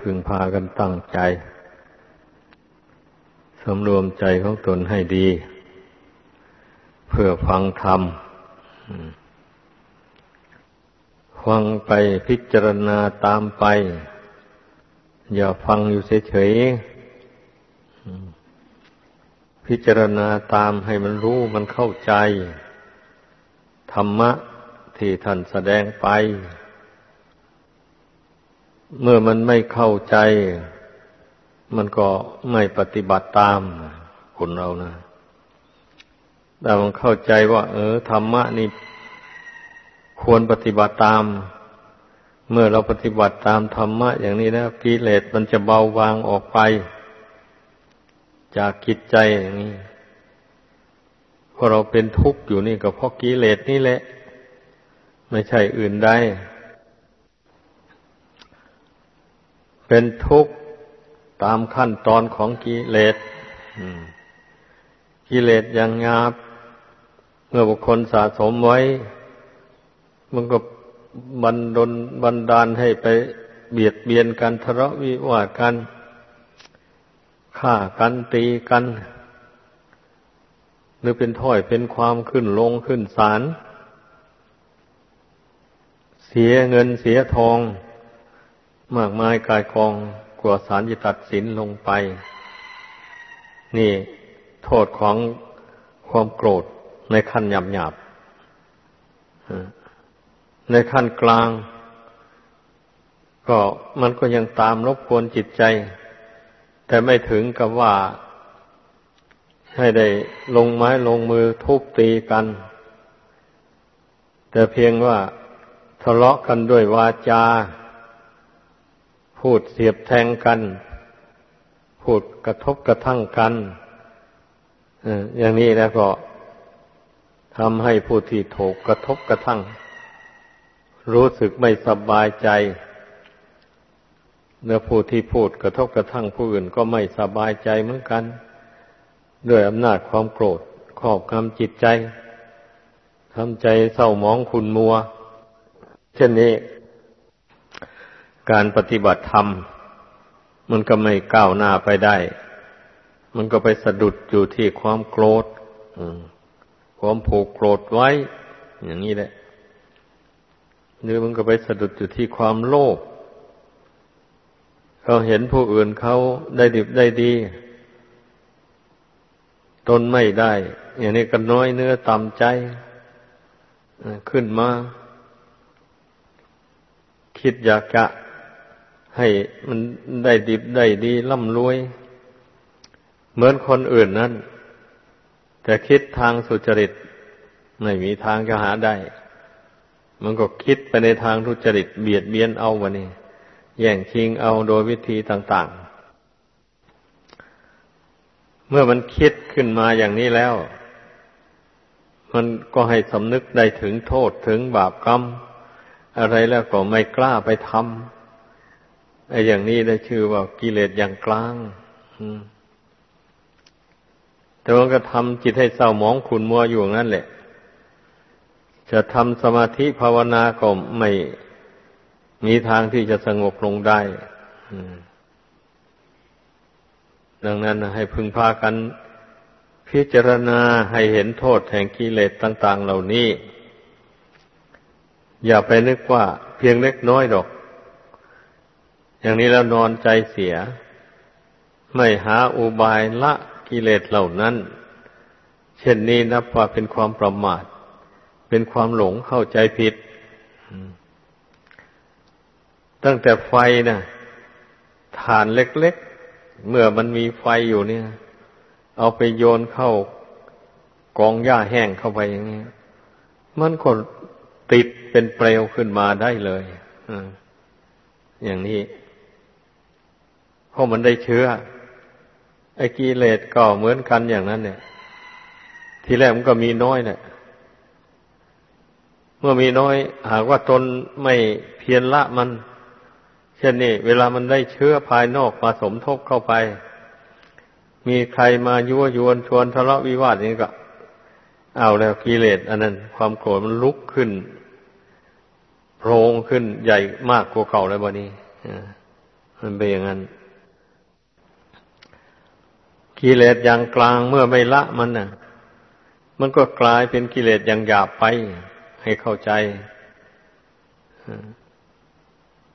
พึงพากันตั้งใจสำรวมใจของตนให้ดี เพื่อฟังธรรมฟังไปพิจารณาตามไป อย่าฟังอยู่เฉยๆพิจารณาตามให้มันรู้มันเข้าใจ ธรรมะที่ท่านแสดงไป เมื่อมันไม่เข้าใจ มันก็ไม่ปฏิบัติตามคนเรานะแต่มันเข้าใจว่า เออธรรมะนี่ควรปฏิบัติตาม เมื่อเราปฏิบัติตามธรรมะ อย่างนี้แล้วกิเลสมันจะเบาบางออกไป จากกิจใจอย่างนี้พอเราเป็นทุกข์อยู่นี่ก็เพราะกิเลสนี่แหละ ไม่ใช่อื่นใด เป็นทุกข์ตามขั้นตอนของกิเลสกิเลสอย่างงาบ เมื่อบุคคลสะสมไว้ มันก็บันดลบันดาลให้ไปเบียดเบียนกันทะเลาะวิวาทกันฆ่ากันตีกัน หรือเป็นถ้อยเป็นความขึ้นลงขึ้นศาลเสียเงินเสียทอง มากมายกายกองกว่าสารจะตัดสินลงไป นี่โทษของความโกรธในขั้นหยาบหยาบในขั้นกลาง ก็มันก็ยังตามรบกวนจิตใจ แต่ไม่ถึงกับว่า ให้ได้ลงไม้ลงมือทุบตีกัน แต่เพียงว่าทะเลาะกันด้วยวาจา พูดเสียบแทงกัน พูดกระทบกระทั่งกันอย่างนี้แล้วก็ทำให้ผู้ที่ถูกกระทบกระทั่ง รู้สึกไม่สบายใจเนื้อผู้ที่พูดกระทบกระทั่งผู้อื่นก็ไม่สบายใจเหมือนกัน ด้วยอำนาจความโกรธครอบงำจิตใจทำใจเศร้าหมองขุนมัว เช่นนี้ การปฏิบัติธรรม มันก็ไม่ก้าวหน้าไปได้ มันก็ไปสะดุดอยู่ที่ความโกรธความผูกโกรธไว้ อย่างนี้แหละหรือมันก็ไปสะดุดอยู่ที่ความโลภเขาเห็นผู้อื่นเขาได้ดิบได้ดี ตนไม่ได้ อย่างนี้ก็น้อยเนื้อต่ำใจขึ้นมา คิดอยากจะ ให้มันได้ดิบได้ดีร่ำรวย เหมือนคนอื่นนั้นแต่คิดทางสุจริต ไม่มีทางจะหาได้ มันก็คิดไปในทางทุจริต เบียดเบียนเอาวะนี่แย่งชิงเอาโดยวิธีต่าง ๆ เมื่อมันคิดขึ้นมาอย่างนี้แล้ว มันก็ให้สำนึกได้ถึงโทษถึงบาปกรรม อะไรแล้วก็ไม่กล้าไปทำ ไอ้อย่างนี้ได้ชื่อว่ากิเลสอย่างกลางแต่ว่าก็ทำจิตให้เศร้าหมองขุนมัวอยู่นั่นแหละ จะทำสมาธิภาวนาก็ไม่มีทางที่จะสงบลงได้ดังนั้นให้พึงพากันพิจารณาให้เห็นโทษแห่งกิเลสต่าง ๆ เหล่านี้ อย่าไปนึกว่าเพียงเล็กน้อยดอก อย่างนี้แล้วนอนใจเสีย ไม่หาอุบายละกิเลสเหล่านั้น เช่นนี้นับว่าเป็นความประมาท เป็นความหลงเข้าใจผิด ตั้งแต่ไฟนะฐานเล็กๆ เมื่อมันมีไฟอยู่เนี่ย เอาไปโยนเข้ากองหญ้าแห้งเข้าไปอย่างนี้มันก็ติดเป็นเปลวขึ้นมาได้เลยอย่างนี้ เพราะมันได้เชื้อ ไอ้กิเลสก็เหมือนกันอย่างนั้น เนี่ย ทีแรกมันก็มีน้อยเนี่ยเมื่อมีน้อย หากว่าตนไม่เพียรละมัน เช่นนี้เวลามันได้เชื้อภายนอกมาสมทบเข้าไป มีใครมายั่วยวนชวนทะเลาะวิวาทนี่ก็ เอาแล้วกิเลสอันนั้น ความโกรธมันลุกขึ้นโพรงขึ้นใหญ่มากกว่าเก่าแล้ววันนี้มันเป็นอย่างนั้น กิเลสอย่างกลางเมื่อไม่ละมันน่ะ มันก็กลายเป็นกิเลสอย่างหยาบไป ให้เข้าใจ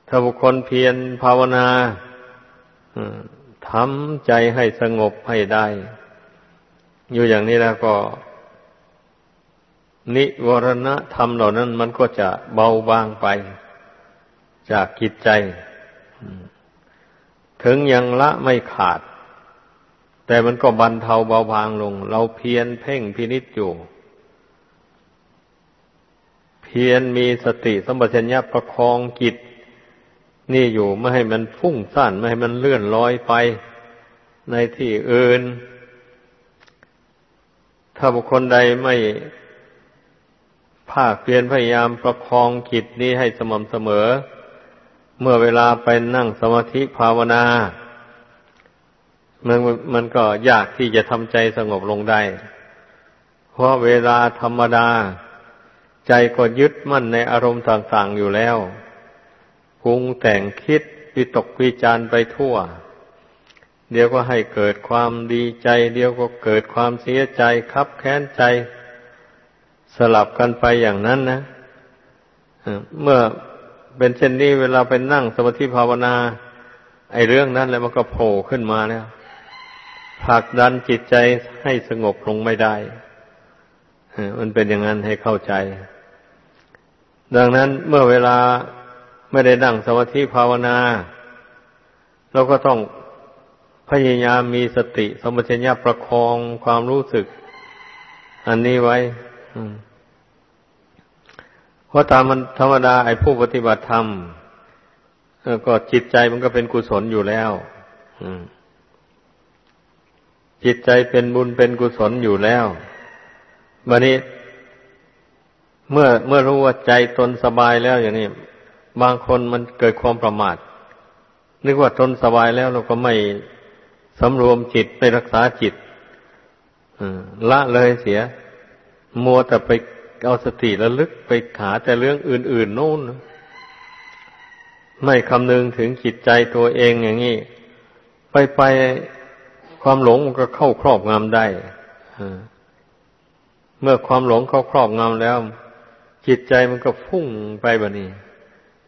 ถ้าบุคคลเพียรภาวนาทำใจให้สงบให้ได้ อยู่อย่างนี้แล้วก็ นิวรณธรรมเหล่านั้น มันก็จะเบาบางไป จากกิจใจ ถึงยังละไม่ขาด แต่มันก็บรรเทาเบาบางลง เราเพียรเพ่งพินิจอยู่ เพียรมีสติสมบัติญญาประคองจิต นี่อยู่ไม่ให้มันฟุ้งซ่านไม่ให้มันเลื่อนลอยไป ในที่อื่น ถ้าบุคคลใดไม่ภาคเพียรพยายามประคองจิตนี้ให้สม่ำเสมอ เมื่อเวลาไปนั่งสมาธิภาวนา มันมันก็ยากที่จะทำใจสงบลงได้ เพราะเวลาธรรมดา ใจก็ยึดมั่นในอารมณ์ต่างๆอยู่แล้วปรุงแต่งคิดวิตกวิจารไปทั่ว เดี๋ยวก็ให้เกิดความดีใจ เดี๋ยวก็เกิดความเสียใจคับแค้นใจ สลับกันไปอย่างนั้นนะเมื่อเป็นเช่นนี้เวลาไปนั่งสมาธิภาวนา ไอ้เรื่องนั้นแล้วมันก็โผล่ขึ้นมาแล้ว ผลักดันจิตใจให้สงบลงไม่ได้มันเป็นอย่างนั้นให้เข้าใจ ดังนั้นเมื่อเวลาไม่ได้นั่งสมาธิภาวนา เราก็ต้องพยายามมีสติสมชัญญาประคองความรู้สึก อันนี้ไว้เพราะตามมันธรรมดาไอ้ผู้ปฏิบัติธรรมก็จิตใจมันก็เป็นกุศลอยู่แล้ว จิตใจเป็นบุญเป็นกุศลอยู่แล้วบัดนี้ เมื่อเมื่อรู้ว่าใจตนสบายแล้วอย่างนี้บางคนมันเกิดความประมาท นึกว่าทนสบายแล้วเราก็ไม่สำรวมจิตไปรักษาจิตละเลยเสีย มัวแต่ไปเอาสติระลึกไปขาแต่เรื่องอื่น ๆ โน่น ไม่คำนึงถึงจิตใจตัวเองอย่างนี้ ไปไป ความหลงมันก็เข้าครอบงำได้เมื่อความหลงเข้าครอบงำแล้ว จิตใจมันก็ฟุ้งไปแบบนี้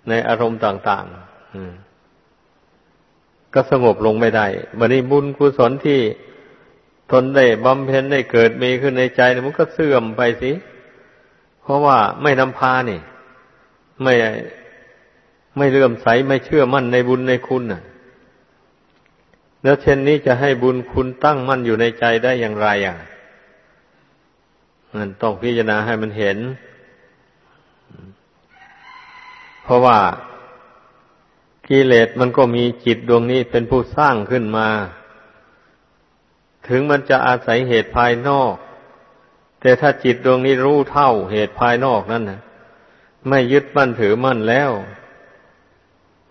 ในอารมณ์ต่างๆก็สงบลงไม่ได้บันนี้บุญกุศลที่ทนได้บำเพ็ญได้เกิดมีขึ้นในใจมันก็เสื่อมไปสิ เพราะว่าไม่นำพานี่ ไม่ไม่เลื่อมใสไม่เชื่อมั่นในบุญในคุณน่ะ แล้วเช่นนี้จะให้บุญคุณตั้งมั่นอยู่ในใจได้อย่างไรอะมันต้องพิจารณาให้มันเห็น เพราะว่ากิเลสมันก็มีจิตดวงนี้เป็นผู้สร้างขึ้นมา ถึงมันจะอาศัยเหตุภายนอก แต่ถ้าจิตดวงนี้รู้เท่าเหตุภายนอกนั่นนะไม่ยึดมั่นถือมั่นแล้ว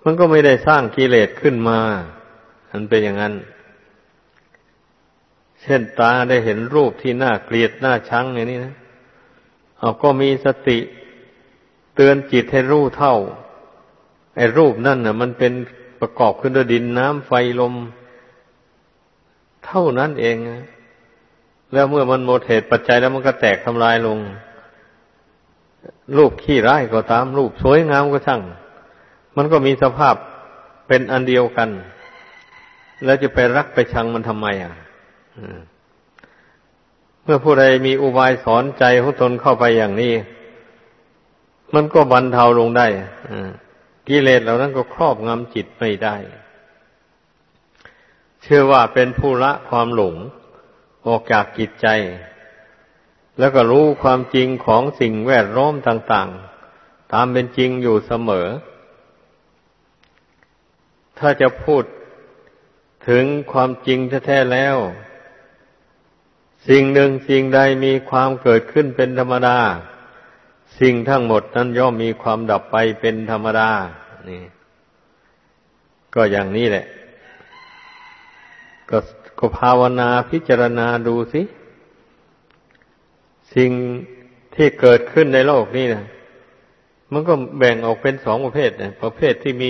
มันก็ไม่ได้สร้างกิเลสขึ้นมา มันเป็นอย่างนั้น เช่นตาได้เห็นรูปที่น่าเกลียดน่าชังอย่างนี้นะเอาก็มีสติเตือนจิตให้รู้เท่า ไอ้รูปนั่นน่ะ มันเป็นประกอบขึ้นด้วยดินน้ำไฟลม เท่านั้นเองแล้วเมื่อมันหมดเหตุปัจจัยแล้วมันก็แตกทำลายลง รูปขี้ร้ายก็ตาม รูปสวยงามก็ช่าง มันก็มีสภาพเป็นอันเดียวกัน แล้วจะไปรักไปชังมันทำไมอะเมื่อผู้ใดมีอุบายสอนใจของตนเข้าไปอย่างนี้ มันก็บรรเทาลงได้กิเลสเหล่านั้นก็ครอบงำจิตไม่ได้ เชื่อว่าเป็นผู้ละความหลงออกจากจิตใจ แล้วก็รู้ความจริงของสิ่งแวดล้อมต่าง ๆ ตามเป็นจริงอยู่เสมอ ถ้าจะพูด ถึงความจริงแท้ๆแล้ว สิ่งหนึ่งสิ่งใดมีความเกิดขึ้นเป็นธรรมดา สิ่งทั้งหมดนั้นย่อมมีความดับไปเป็นธรรมดา นี่ ก็อย่างนี้แหละ ก็ก็ภาวนาพิจารณาดูสิ สิ่งที่เกิดขึ้นในโลกนี้นะมันก็แบ่งออกเป็นสองประเภทนะประเภทที่มี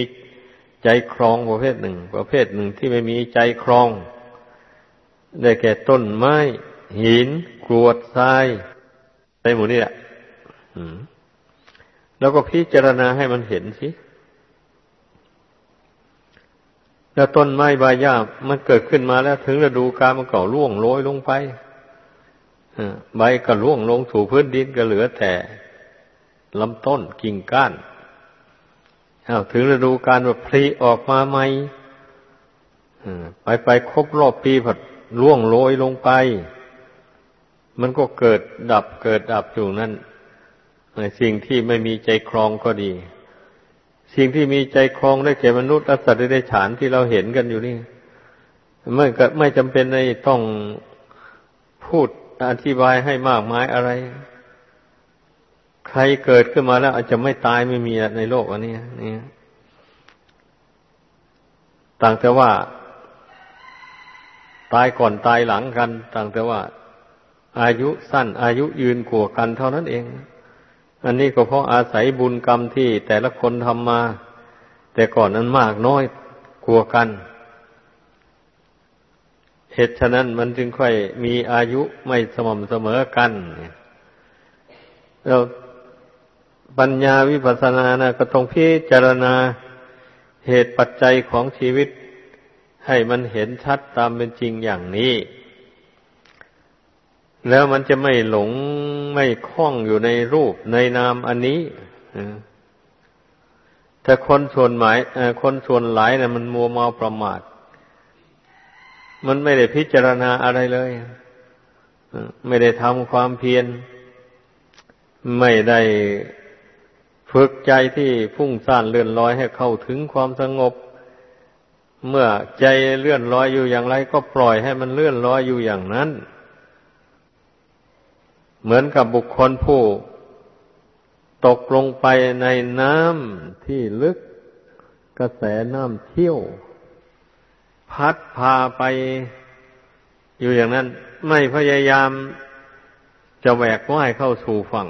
ใจครองประเภทหนึ่ง ประเภทหนึ่งที่ไม่มีใจครอง ได้แก่ต้นไม้ หินกรวดทรายในหมู่นี้แหละแล้วก็พิจารณาให้มันเห็นสิแล้วต้นไม้ใบหญ้ามันเกิดขึ้นมาแล้ว ถึงฤดูกาลมันก็ร่วงโรยลงไปใบก็ร่วงลงสู่พื้นดินก็เหลือแต่ลำต้นกิ่งก้าน อาถึงฤดูการว่าพลีออกมาใหม่ไปไปครบรอบปีผัดร่วงโรยลงไป มันก็เกิดดับเกิดดับอยู่นั่นสิ่งที่ไม่มีใจครองก็ดี สิ่งที่มีใจครองได้แก่มนุษย์และสัตว์ได้ฉานที่เราเห็นกันอยู่นี่ไม่ก็ไม่จำเป็นในต้องพูดอธิบายให้มากมายอะไร ใครเกิดขึ้นมาแล้ว อาจจะไม่ตายไม่มีในโลกอันนี้นี่ต่างแต่ว่า ตายก่อนตายหลังกัน ต่างแต่ว่า อายุสั้น อายุยืนกว่ากันเท่านั้นเอง อันนี้ก็เพราะอาศัยบุญกรรมที่แต่ละคนทำมา แต่ก่อนนั้นมากน้อยกว่ากันเหตุฉะนั้นมันจึงค่อยมีอายุไม่สม่ำเสมอกันเรา ปัญญาวิปัสสนานะก็ต้องพิจารณาเหตุปัจจัยของชีวิต ให้มันเห็นชัดตามเป็นจริงอย่างนี้ แล้วมันจะไม่หลงไม่คล้องอยู่ในรูปในนามอันนี้แต่คนส่วนหมายคนส่วนหลายนะ่ะมันมัวเมาประมาท มันไม่ได้พิจารณาอะไรเลยไม่ได้ทำความเพียรไม่ได้ ฝึกใจที่พุ่งซ่านเลื่อนลอยให้เข้าถึงความสงบ เมื่อใจเลื่อนลอยอยู่อย่างไร ก็ปล่อยให้มันเลื่อนลอยอยู่อย่างนั้น เหมือนกับบุคคลผู้ ตกลงไปในน้ำที่ลึกกระแสน้ำเที่ยว พัดพาไปอยู่อย่างนั้น ไม่พยายามจะแหวกว่ายเข้าสู่ฝั่ง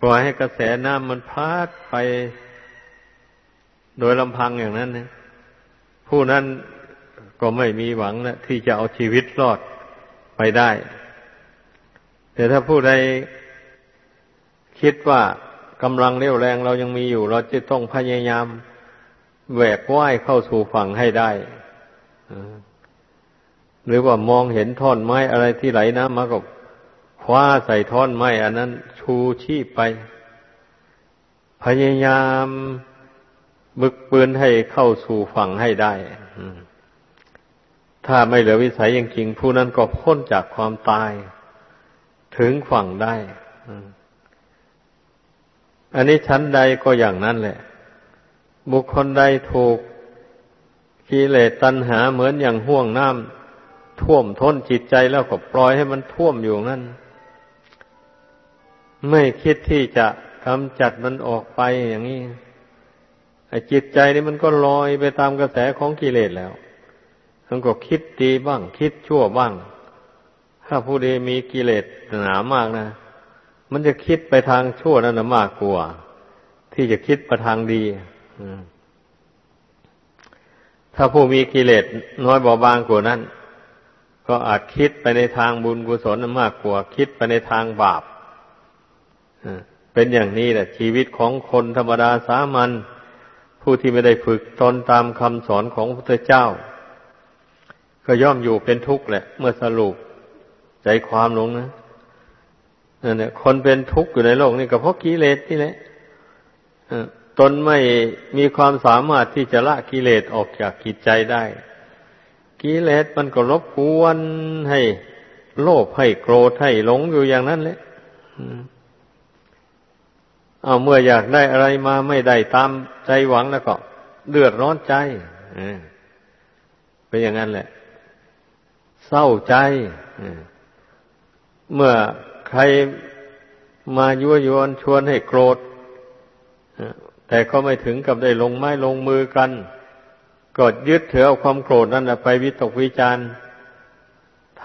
ปล่อยให้กระแสน้ำมันพัดไป โดยลำพังอย่างนั้นนะผู้นั้นก็ไม่มีหวังนะที่จะเอาชีวิตรอดไปได้ แต่ถ้าผู้ใดคิดว่ากำลังเรี่ยวแรงเรายังมีอยู่ เราจะต้องพยายามแหวกว่ายเข้าสู่ฝั่งให้ได้หรือว่ามองเห็นท่อนไม้อะไรที่ไหลน้ำมาก็ คว้าใส่ท่อนไม้อันนั้น ชูชีพไป พยายามบึกปืนให้เข้าสู่ฝั่งให้ได้ถ้าไม่เหลือวิสัยอย่างจริงผู้นั้นก็พ้นจากความตาย ถึงฝั่งได้ อันนี้ชั้นใดก็อย่างนั้นแหละ บุคคลใดถูกกิเลสตัณหาเหมือนอย่างห่วงน้ำท่วมท้นจิตใจแล้วก็ปล่อยให้มันท่วมอยู่นั่น ไม่คิดที่จะกำจัดมันออกไปอย่างนี้ไอ้จิตใจนี่มันก็ลอยไปตามกระแสของกิเลสแล้ว มันก็คิดดีบ้าง คิดชั่วบ้าง ถ้าผู้ใดมีกิเลสหนามากนะ มันจะคิดไปทางชั่วนั่นนะมากกว่า ที่จะคิดไปทางดีถ้าผู้มีกิเลสน้อยเบาบางกว่านั้น ก็อาจคิดไปในทางบุญกุศลมากกว่า คิดไปในทางบาป เป็นอย่างนี้แหละ ชีวิตของคนธรรมดาสามัญผู้ที่ไม่ได้ฝึกตนตามคำสอนของพระพุทธเจ้า ก็ย่อมอยู่เป็นทุกข์แหละ เมื่อสรุปใจความลงนะนั่นแหละคนเป็นทุกข์อยู่ในโลกนี้ก็เพราะกิเลสนี่แหละตนไม่มีความสามารถที่จะละกิเลสออกจากกิจใจได้ กิเลสมันก็รบกวนให้ โลภให้โกรธให้หลงอยู่อย่างนั้นแหละ เอาเมื่ออยากได้อะไรมาไม่ได้ตามใจหวังแล้วก็ เดือดร้อนใจเป็นอย่างนั้นแหละ เศร้าใจเมื่อใครมายั่วยวนชวนให้โกรธแต่ก็ไม่ถึงกับได้ลงไม้ลงมือกันก็ยึดถือเอาความโกรธนั่นไปวิตกวิจาร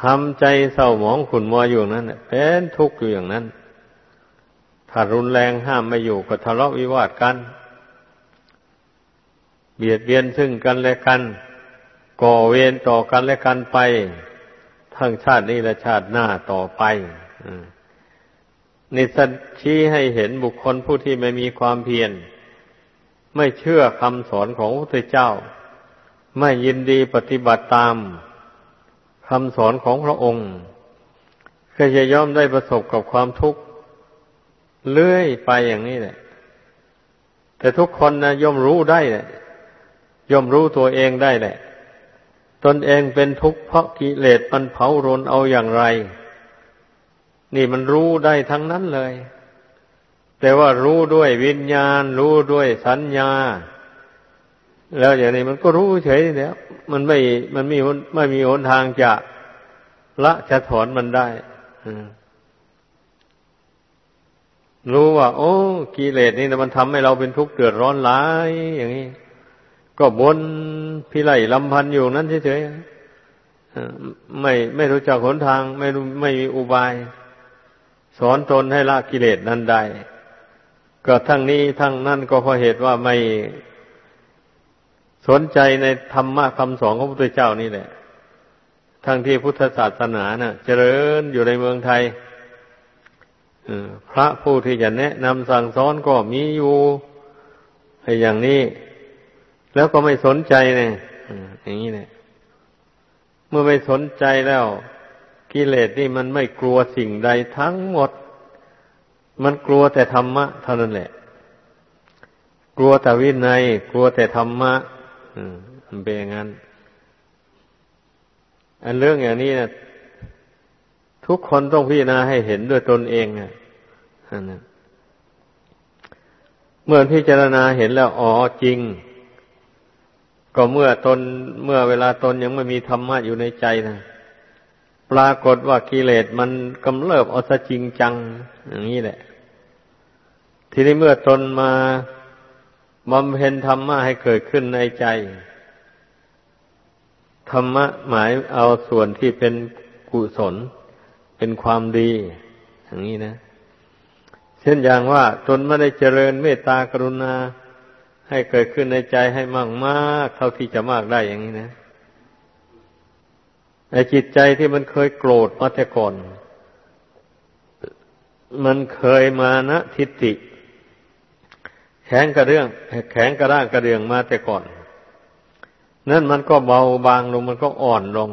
ทำใจเศร้าหมองขุ่นมัวอยู่นั้นเป็นทุกข์อยู่อย่างนั้น ถ้ารุนแรงห้ามไม่อยู่ก็ทะเลาะวิวาทกัน เบียดเบียนซึ่งกันและกัน ก่อเวรต่อกันและกันไป ทั้งชาตินี้และชาติหน้าต่อไปนิสัชี้ให้เห็นบุคคลผู้ที่ไม่มีความเพียรไม่เชื่อคำสอนของพระพุทธเจ้า ไม่ยินดีปฏิบัติตามคำสอนของพระองค์ ก็จะย่อมได้ประสบกับความทุกข์ เลื่อยไปอย่างนี้แหละ แต่ทุกคนนะย่อมรู้ได้แหละย่อมรู้ตัวเองได้แหละ ตนเองเป็นทุกข์เพราะกิเลสมันเผารนเอาอย่างไร นี่มันรู้ได้ทั้งนั้นเลย แต่ว่ารู้ด้วยวิญญาณ รู้ด้วยสัญญา แล้วอย่างนี้มันก็รู้เฉยแล้วมันไม่มันไม่ไม่มีหนทางจะละจะถอนมันได้ รู้ว่า โอ้กิเลสนี่นะมันทำให้เราเป็นทุกข์เดือดร้อนหลายอย่างนี้ก็บนพิไรลำพันอยู่นั้นเฉยๆไม่ไม่รู้จักหนทาง ไม่ไม่มีอุบาย สอนตนให้ละกิเลสนั้นได้ก็ทั้งนี้ทั้งนั้นก็เพราะเหตุว่าไม่สนใจในธรรมะคำสอนของพระพุทธเจ้านี่แหละทั้งที่พุทธศาสนานะ่ะ เจริญอยู่ในเมืองไทย พระผู้ที่จะแนะนำสั่งสอนก็มีอยู่อย่างนี้ แล้วก็ไม่สนใจเนี่ยอย่างนี้เนี่ย เมื่อไม่สนใจแล้ว กิเลสนี่มันไม่กลัวสิ่งใดทั้งหมด มันกลัวแต่ธรรมะ เท่านั้นแหละ กลัวแต่วินัย กลัวแต่ธรรมะมันเป็นอย่างนั้น อันเรื่องอย่างนี้นะ ทุกคนต้องพิจารณาให้เห็นด้วยตนเองอะเมื่อพิจารณาเห็นแล้วอ๋อจริง ก็เมื่อตนเมื่อเวลาตนยังไม่มีธรรมะอยู่ในใจนะปรากฏว่ากิเลสมันกำเริบเอาซะจริงจัง อย่างนี้แหละ ทีนี้เมื่อตนมาบำเพ็ญธรรมะให้เกิดขึ้นในใจ ธรรมะหมายเอาส่วนที่เป็นกุศล เป็นความดี อย่างนี้นะ เช่นอย่างว่าตนไม่ได้เจริญเมตตากรุณา ให้เกิดขึ้นในใจให้มากมากเท่าที่จะมากได้อย่างนี้นะในจิตใจที่มันเคยโกรธมาแต่ก่อน มันเคยมานะทิฏฐิแข็งกระเรื่อง แข็งกระด้างกระเดืองมาแต่ก่อน นั่นมันก็เบาบางลงมันก็อ่อนลง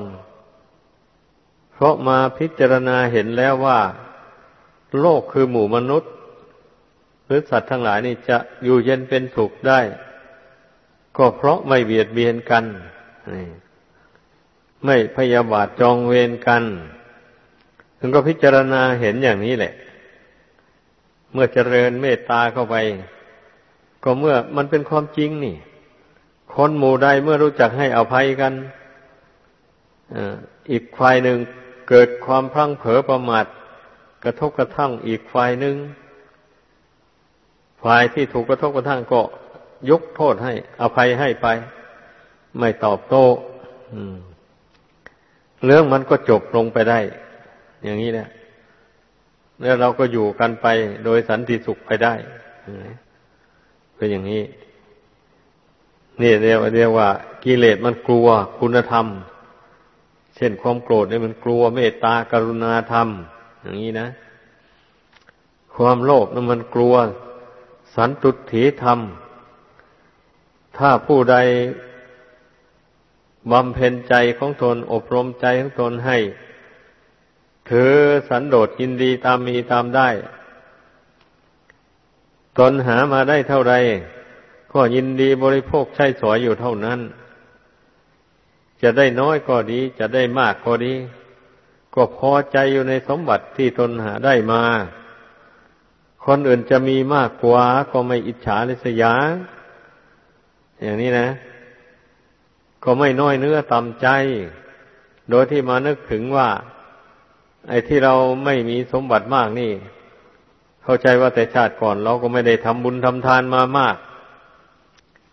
เพราะมาพิจารณาเห็นแล้วว่า โลกคือหมู่มนุษย์หรือสัตว์ทั้งหลายนี่จะอยู่เย็นเป็นสุขได้ ก็เพราะไม่เบียดเบียนกัน ไม่พยาบาทจองเวรกันถึงก็พิจารณาเห็นอย่างนี้แหละ เมื่อเจริญเมตตาเข้าไป ก็เมื่อมันเป็นความจริงนี่ คนหมู่ใดเมื่อรู้จักให้อภัยกันอีกฝ่ายหนึ่ง เกิดความพลั้งเผลอประมาทกระทบกระทั่งอีกฝ่ายหนึ่งฝ่ายที่ถูกกระทบกระทั่งก็ยกโทษให้ อภัยให้ไป ไม่ตอบโต้เรื่องมันก็จบลงไปได้ อย่างนี้แหละแล้วเราก็อยู่กันไปโดยสันติสุขไปได้เป็นอย่างนี้ นี่เรียกเรียกว่ากิเลสมันกลัวคุณธรรม เช่นความโกรธเนี่ยมันกลัวเมตตากรุณาธรรม อย่างนี้นะ ความโลภนั้นมันกลัว สันตุถีธรรม ถ้าผู้ใดบำเพ็ญใจของตนอบรมใจของตนให้ ถือสันโดษยินดีตามมีตามได้ ตนหามาได้เท่าไรก็ยินดีบริโภคใช้สอยอยู่เท่านั้น จะได้น้อยก็ดี จะได้มากก็ดี ก็พอใจอยู่ในสมบัติที่ตนหาได้มา คนอื่นจะมีมากกว่าก็ไม่อิจฉาริษยา อย่างนี้นะ ก็ไม่น้อยเนื้อต่ำใจ โดยที่มานึกถึงว่า ไอ้ที่เราไม่มีสมบัติมากนี่ เข้าใจว่าแต่ชาติก่อนเราก็ไม่ได้ทำบุญทำทานมามาก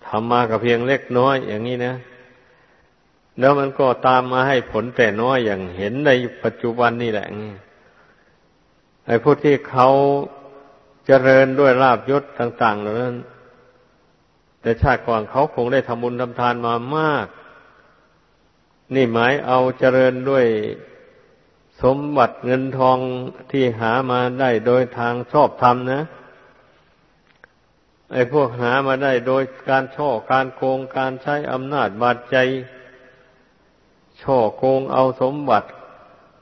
ทำมากับเพียงเล็กน้อยอย่างนี้นะ แล้วมันก็ตามมาให้ผลแต่น้อยอย่างเห็นในปัจจุบันนี่แหละไอ้ผู้ที่เขาเจริญด้วยลาบยศต่างๆเหล่านั้น แต่ชาติก่อนเขาคงได้ทำบุญทำทานมามาก นี่หมายเอาเจริญด้วยสมบัติเงินทองที่หามาได้โดยทางชอบธรรมนะ ไอ้พวกหามาได้โดยการช่อการโกงการใช้อำนาจบาดใจ ช่อโกงเอาสมบัติ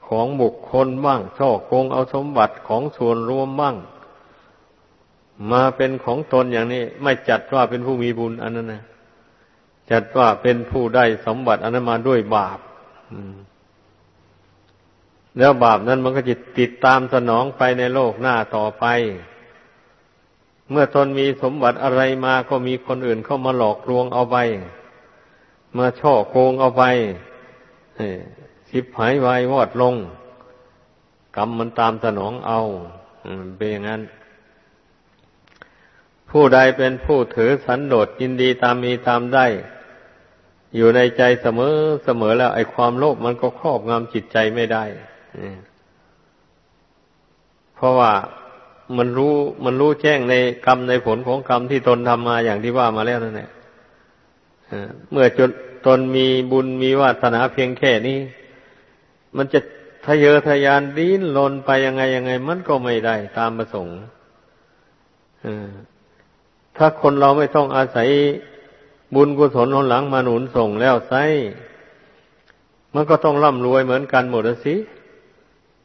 ของบุคคลบ้าง ช่อโกงเอาสมบัติของส่วนรวมบ้าง มาเป็นของตนอย่างนี้ ไม่จัดว่าเป็นผู้มีบุญอันนั้นนะจัดว่าเป็นผู้ได้สมบัติอันนั้นมาด้วยบาปแล้วบาปนั้นมันก็จะติดตามสนองไปในโลกหน้าต่อไป เมื่อตนมีสมบัติอะไรมาก็มีคนอื่นเข้ามาหลอกลวงเอาไป มาช่อโกงเอาไป สิบหายวายวอดลง กรรมมันตามสนองเอาเป็นอย่างนั้น ผู้ใดเป็นผู้ถือสันโดษยินดีตามมีตามได้ อยู่ในใจเสมอเสมอแล้ว ไอ้ความโลภมันก็ครอบงำจิตใจไม่ได้เพราะว่ามันรู้มันรู้แจ้งในกรรมในผลของกรรมที่ตนทำมาอย่างที่ว่ามาแล้วนั่นแหละเมื่อจน ตนมีบุญมีวาสนาเพียงแค่นี้ มันจะทะเยอทะยานดิ้นลนไปยังไงยังไง มันก็ไม่ได้ตามประสงค์ถ้าคนเราไม่ต้องอาศัยบุญกุศลหนหลังมาหนุนส่งแล้วไซมันก็ต้องร่ำรวยเหมือนกันหมดสิ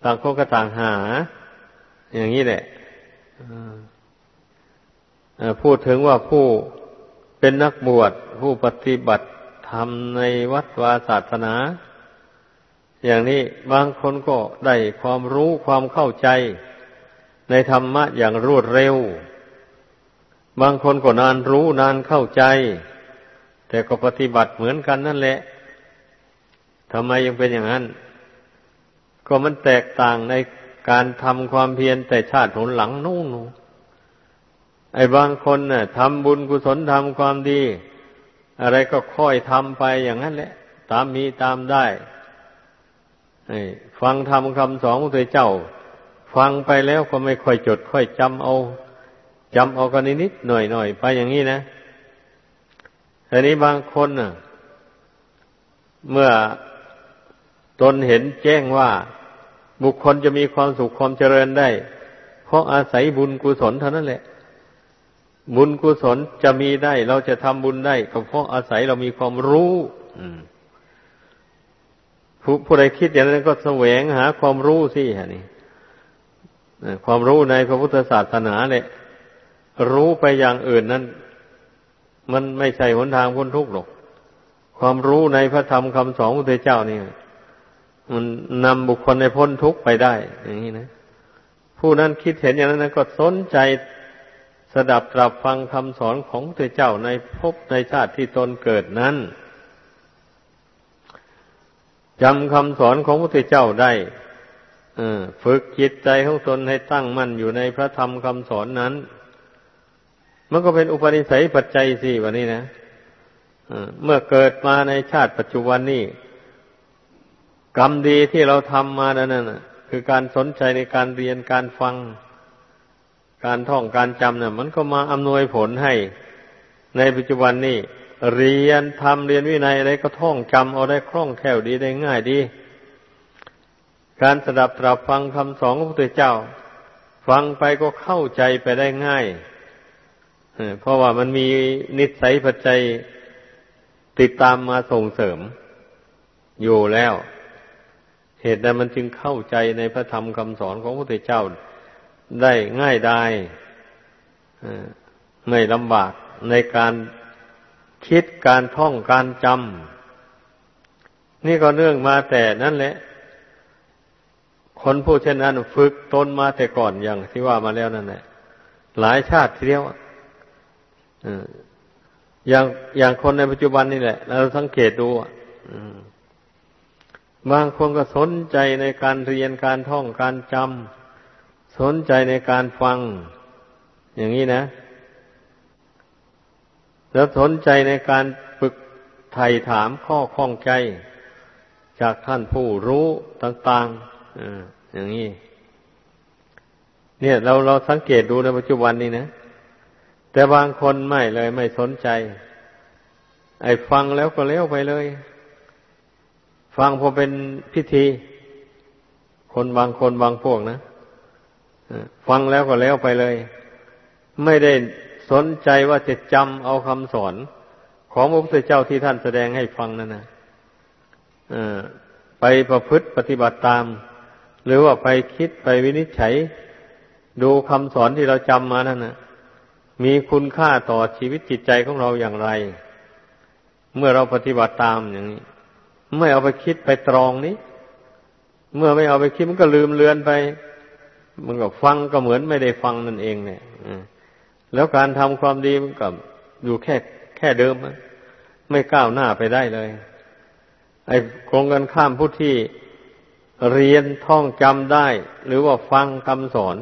ต่างคนก็ต่างหา อย่างนี้แหละพูดถึงว่าผู้เป็นนักบวชผู้ปฏิบัติ ธรรมในวัดวาศาสนา อย่างนี้บางคนก็ได้ความรู้ความเข้าใจ ในธรรมะอย่างรวดเร็ว บางคนก็นานรู้นานเข้าใจ แต่ก็ปฏิบัติเหมือนกันนั่นแหละทำไมยังเป็นอย่างนั้น ก็มันแตกต่างในการทำความเพียรแต่ชาติหนหลังนู่นไอ้บางคนน่ะทำบุญกุศลทำความดี อะไรก็ค่อยทำไปอย่างนั้นแหละ ตามมีตามได้ฟังทำคำสอนของเจ้า ฟังไปแล้วก็ไม่ค่อยจด ค่อยจำเอาจำเอากันนิดหน่อยหน่อยไปอย่างนี้นะทีนี้บางคนน่ะ เมื่อตนเห็นแจ้งว่าบุคคลจะมีความสุขความเจริญได้ เพราะอาศัยบุญกุศลเท่านั้นแหละ บุญกุศลจะมีได้ เราจะทำบุญได้ก็เพราะอาศัยเรามีความรู้ผู้ผู้ใดคิดอย่างนั้นก็แสวงหาความรู้สิฮะนี่ความรู้ในพระพุทธศาสนาเนี่ย รู้ไปอย่างอื่นนั้น มันไม่ใช่หนทางพ้นทุกข์หรอก ความรู้ในพระธรรมคำสอนของพระเจ้านี่มันนำบุคคลในพ้นทุกข์ไปได้ อย่างนี้นะ ผู้นั้นคิดเห็นอย่างนั้นก็สนใจ สดับตรับฟังคำสอนของพระเจ้าในภพในชาติที่ตนเกิดนั้นจำคำสอนของพระเจ้าได้ฝึกจิตใจของตนให้ตั้งมั่นอยู่ในพระธรรมคำสอนนั้น มันก็เป็นอุปนิสัยปัจจัยสี่วันนี้นะเมื่อเกิดมาในชาติปัจจุบันนี้กรรมดีที่เราทำมานั่นน่ะคือการสนใจในการเรียนการฟัง การท่องการจำเนี่ยมันก็มาอำนวยผลให้ ในปัจจุบันนี้เรียนทำเรียนวินัยอะไรก็ท่องจำเอาได้คล่องแคล่วดีได้ง่ายดี การสดับตรับฟังคำสอนของพระพุทธเจ้า ฟังไปก็เข้าใจไปได้ง่ายเพราะว่ามันมีนิสัยปัจจัยติดตามมาส่งเสริม อยู่แล้ว เหตุนั้นมันจึงเข้าใจในพระธรรมคำสอนของพระพุทธเจ้า ได้ง่ายได้ไม่ลำบากในการคิดการท่องการจำนี่ก็เนื่องมาแต่นั่นแหละ คนผู้เช่นนั้นฝึกตนมาแต่ก่อนอย่างที่ว่ามาแล้วนั่นแหละหลายชาติทีเดียวอย่างอย่างคนในปัจจุบันนี่แหละ เราสังเกตดูบางคนก็สนใจในการเรียนการท่องการจำ สนใจในการฟัง อย่างนี้นะ แล้วสนใจในการฝึกไถ่ถามข้อข้องใจ จากท่านผู้รู้ต่างๆอย่างนี้ เนี่ย เราเราสังเกตดูในปัจจุบันนี้นะ แต่บางคนไม่เลยไม่สนใจ ไอ้ฟังแล้วก็เลี้ยวไปเลย ฟังพอเป็นพิธี คนบางคนบางพวกนะ ฟังแล้วก็แล้วไปเลย ไม่ได้สนใจว่าจะจำเอาคำสอน ของพระพุทธเจ้าที่ท่านแสดงให้ฟังนั่นนะไปประพฤติปฏิบัติตาม หรือว่าไปคิดไปวินิจฉัย ดูคำสอนที่เราจำมานั่นนะมีคุณค่าต่อชีวิตจิตใจของเราอย่างไร เมื่อเราปฏิบัติตามอย่างนี้ ไม่เอาไปคิดไปตรองนี้ เมื่อไม่เอาไปคิดมันก็ลืมเลือนไป มันก็ฟังก็เหมือนไม่ได้ฟังนั่นเองเนี่ยแล้วการทำความดีมันก็อยู่แค่แค่เดิมไม่ก้าวหน้าไปได้เลย ไอ้คงกันข้ามผู้ที่เรียนท่องจำได้ หรือว่าฟังคำสอน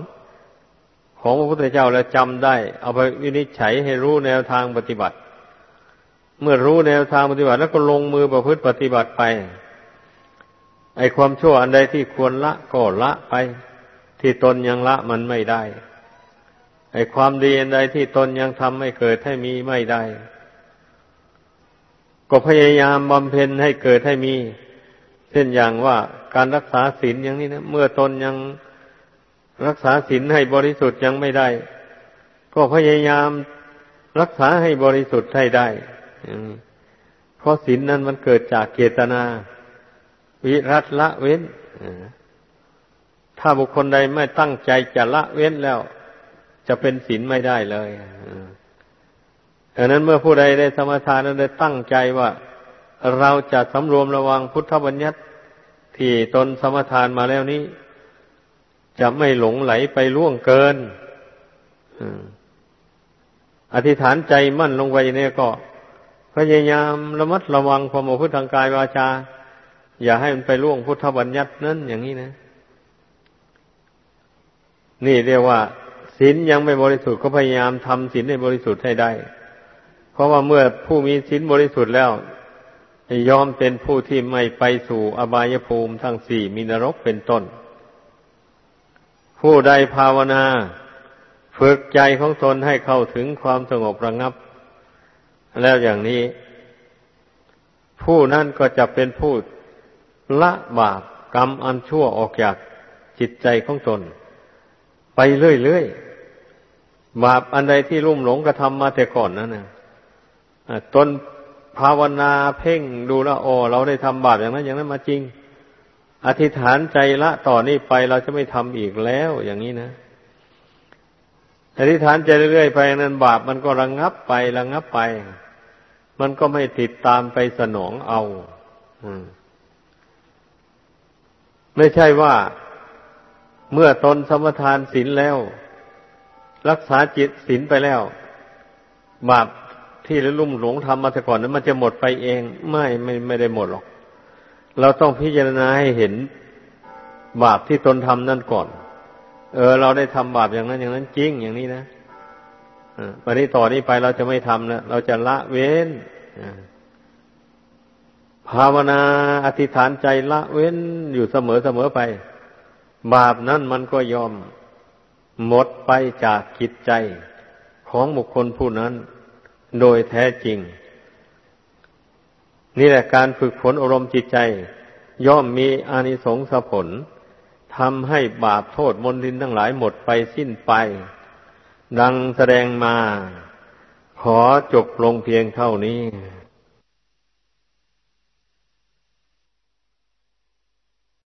ของพระพุทธเจ้าแล้วจำได้ เอาไปวินิจฉัยให้รู้แนวทางปฏิบัติ เมื่อรู้แนวทางปฏิบัติ แล้วก็ลงมือประพฤติปฏิบัติไป ไอ้ความชั่วอันใดที่ควรละก็ละไป ที่ตนยังละมันไม่ได้ ไอ้ความดีอันใดที่ตนยังทำไม่เกิดให้มีไม่ได้ ก็พยายามบำเพ็ญให้เกิดให้มี เช่นอย่างว่าการรักษาศีลอย่างนี้นะเมื่อตนยังรักษาศีลให้บริสุทธิ์ยังไม่ได้ ก็พยายามรักษาให้บริสุทธิ์ให้ได้เพราะศีลนั้นมันเกิดจากเกตนา วิรัตละเว้น ถ้าบุคคลใดไม่ตั้งใจจะละเว้นแล้ว จะเป็นศีลไม่ได้เลยดังนั้นเมื่อผู้ใดได้สมาทานนั้นได้ตั้งใจว่าเราจะสำรวมระวังพุทธบัญญัติที่ตนสมทานมาแล้วนี้ จะไม่หลงไหลไปล่วงเกินอธิษฐานใจมั่นลงไปเนี่ยก็ พยายามระมัดระวังความอพุทธทางกายวาจา อย่าให้มันไปล่วงพุทธบัญญัตินั้นอย่างนี้นะ นี่เรียกว่าศีลยังไม่บริสุทธิ์ก็พยายามทำศีลให้บริสุทธิ์ให้ได้ เพราะว่าเมื่อผู้มีศีลบริสุทธิ์แล้วยอมเป็นผู้ที่ไม่ไปสู่อบายภูมิทั้งสี่มีนรกเป็นต้น ผู้ใดภาวนา ฝึกใจของตนให้เข้าถึงความสงบระงับ แล้วอย่างนี้ ผู้นั้นก็จะเป็นผู้ละบาปกรรมอันชั่วออกจากจิตใจของตน ไปเรื่อยๆบาปอันใดที่รุ่มหลงกระทำมาแต่ก่อนนั้นนะตนภาวนาเพ่งดูแลโอเราได้ทำบาปอย่างนั้น อย่างนั้นมาจริง อธิษฐานใจละต่อนนี้ไปเราจะไม่ทำอีกแล้วอย่างนี้นะอธิษฐานใจเรื่อยๆไปนั้นบาปมันก็ระงงับไประงงับไป มันก็ไม่ติดตามไปสนองเอาไม่ใช่ว่า เมื่อตนสมทานศีลแล้ว รักษาจิตศีลไปแล้ว บาปที่ลุ่มหลงทำมาแต่ก่อนนั้นมันจะหมดไปเอง ไม่ไม่ไม่ได้หมดหรอก เราต้องพิจารณาให้เห็นบาปที่ตนทำนั่นก่อน เออ เราได้ทำบาปอย่างนั้นอย่างนั้นจริงอย่างนี้นะวันนี้ต่อนนี้ไปเราจะไม่ทำแล้วเราจะละเว้นภาวนาอธิษฐานใจละเว้นอยู่เสมอเสมอไป บาปนั้นมันก็ยอมหมดไปจากจิตใจของบุคคลผู้นั้น โดยแท้จริง นี่แหละการฝึกฝนอารมณ์จิตใจ ย่อมมีอานิสงส์ผลทำให้บาปโทษมนทินทั้งหลายหมดไปสิ้นไป ดังแสดงมา ขอจบลงเพียงเท่านี้